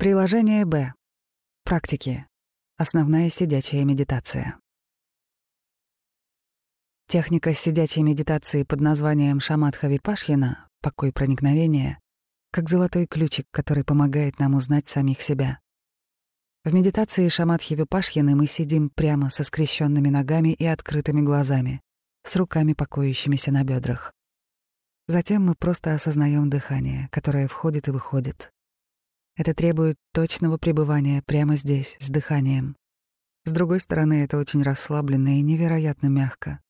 Приложение Б. Практики. Основная сидячая медитация. Техника сидячей медитации под названием Шаматха Випашьяна — покой проникновения — как золотой ключик, который помогает нам узнать самих себя. В медитации Шаматхи Випашьяны мы сидим прямо со скрещенными ногами и открытыми глазами, с руками, покоящимися на бедрах. Затем мы просто осознаем дыхание, которое входит и выходит, это требует точного пребывания прямо здесь, с дыханием. С другой стороны, это очень расслабленно и невероятно мягко.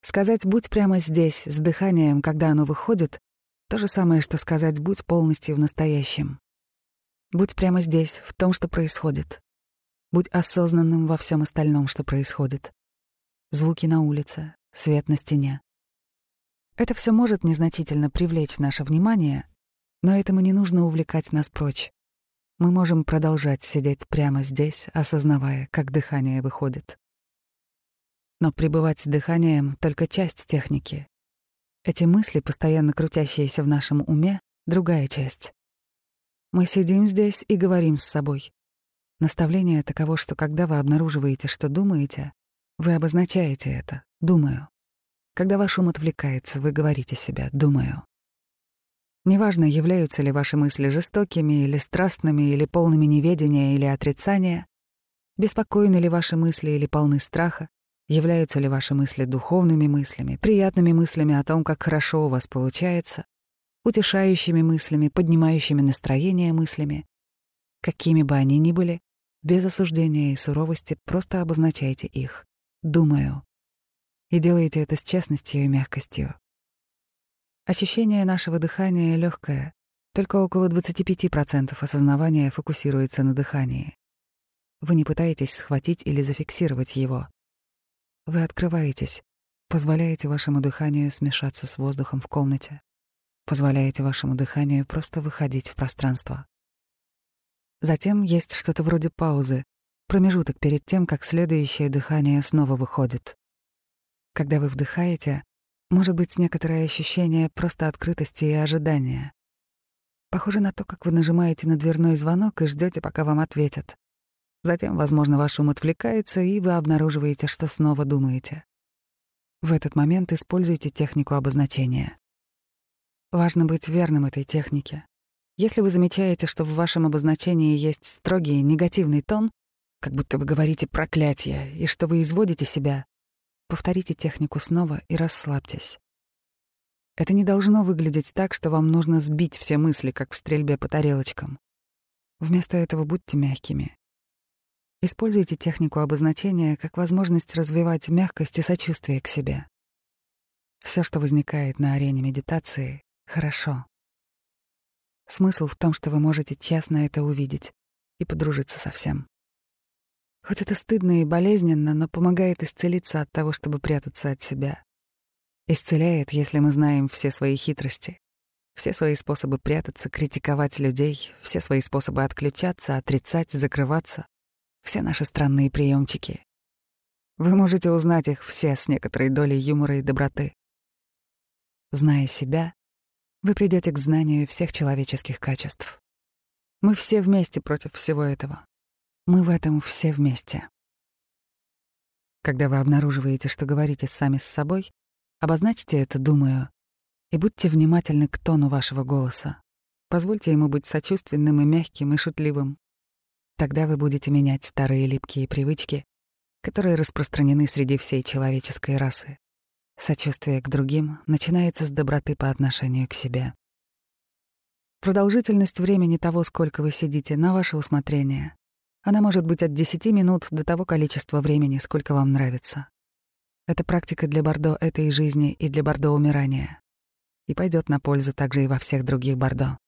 Сказать «будь прямо здесь, с дыханием, когда оно выходит» — то же самое, что сказать «будь полностью в настоящем». Будь прямо здесь, в том, что происходит. Будь осознанным во всем остальном, что происходит. Звуки на улице, свет на стене. Это все может незначительно привлечь наше внимание, но этому не нужно увлекать нас прочь. Мы можем продолжать сидеть прямо здесь, осознавая, как дыхание выходит. Но пребывать с дыханием — только часть техники. Эти мысли, постоянно крутящиеся в нашем уме, — другая часть. Мы сидим здесь и говорим с собой. Наставление таково, что когда вы обнаруживаете, что думаете, вы обозначаете это «думаю». Когда ваш ум отвлекается, вы говорите себе «думаю». Неважно, являются ли ваши мысли жестокими или страстными, или полными неведения или отрицания, беспокойны ли ваши мысли или полны страха, являются ли ваши мысли духовными мыслями, приятными мыслями о том, как хорошо у вас получается, утешающими мыслями, поднимающими настроение мыслями. Какими бы они ни были, без осуждения и суровости просто обозначайте их. Думаю. И делайте это с честностью и мягкостью. Ощущение нашего дыхания легкое, только около 25% осознавания фокусируется на дыхании. Вы не пытаетесь схватить или зафиксировать его. Вы открываетесь, позволяете вашему дыханию смешаться с воздухом в комнате, позволяете вашему дыханию просто выходить в пространство. Затем есть что-то вроде паузы, промежуток перед тем, как следующее дыхание снова выходит. Когда вы вдыхаете, может быть, некоторое ощущение просто открытости и ожидания. Похоже на то, как вы нажимаете на дверной звонок и ждете, пока вам ответят. Затем, возможно, ваш ум отвлекается, и вы обнаруживаете, что снова думаете. В этот момент используйте технику обозначения. Важно быть верным этой технике. Если вы замечаете, что в вашем обозначении есть строгий негативный тон, как будто вы говорите проклятие, и что вы изводите себя, Повторите технику снова и расслабьтесь. Это не должно выглядеть так, что вам нужно сбить все мысли, как в стрельбе по тарелочкам. Вместо этого будьте мягкими. Используйте технику обозначения как возможность развивать мягкость и сочувствие к себе. Все, что возникает на арене медитации, хорошо. Смысл в том, что вы можете честно это увидеть и подружиться со всем. Хоть это стыдно и болезненно, но помогает исцелиться от того, чтобы прятаться от себя. Исцеляет, если мы знаем все свои хитрости, все свои способы прятаться, критиковать людей, все свои способы отключаться, отрицать, закрываться, все наши странные приемчики. Вы можете узнать их все с некоторой долей юмора и доброты. Зная себя, вы придете к знанию всех человеческих качеств. Мы все вместе против всего этого. Мы в этом все вместе. Когда вы обнаруживаете, что говорите сами с собой, обозначьте это, думаю, и будьте внимательны к тону вашего голоса. Позвольте ему быть сочувственным и мягким и шутливым. Тогда вы будете менять старые липкие привычки, которые распространены среди всей человеческой расы. Сочувствие к другим начинается с доброты по отношению к себе. Продолжительность времени того, сколько вы сидите, на ваше усмотрение. Она может быть от 10 минут до того количества времени, сколько вам нравится. Это практика для Бордо этой жизни и для Бордо умирания. И пойдет на пользу также и во всех других Бордо.